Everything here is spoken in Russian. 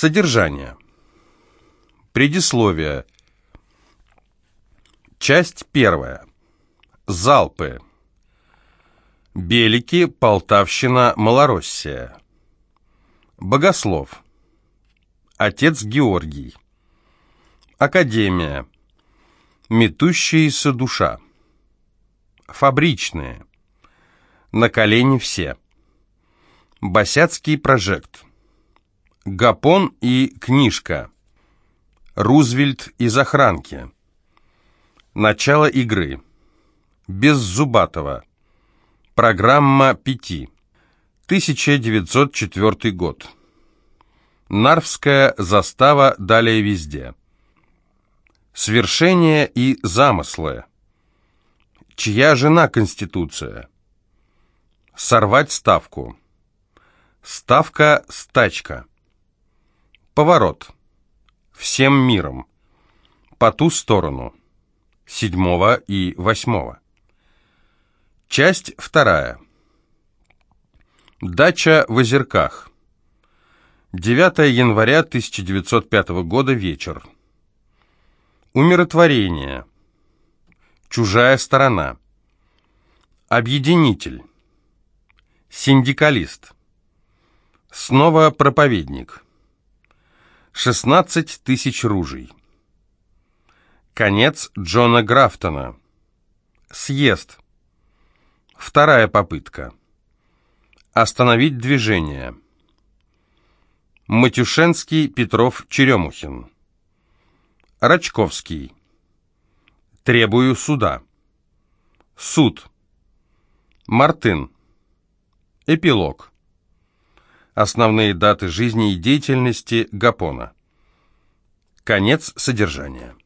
Содержание. Предисловие. Часть первая. Залпы. Белики, Полтавщина, Малороссия. Богослов. Отец Георгий. Академия. Метущаяся душа. Фабричные. На колени все. Босяцкий прожект. Гапон и книжка. Рузвельт из охранки. Начало игры. Без Зубатова. Программа пяти. 1904 год. Нарвская застава далее везде. Свершение и замыслы. Чья жена Конституция? Сорвать ставку. Ставка-стачка. Поворот. Всем миром. По ту сторону. Седьмого и восьмого. Часть вторая. Дача в Озерках. 9 января 1905 года вечер. Умиротворение. Чужая сторона. Объединитель. Синдикалист. Снова проповедник. 16 тысяч ружей. Конец Джона Графтона. Съезд. Вторая попытка. Остановить движение. Матюшенский, Петров, Черемухин. Рачковский. Требую суда. Суд. Мартын. Эпилог. Основные даты жизни и деятельности Гапона. Конец содержания.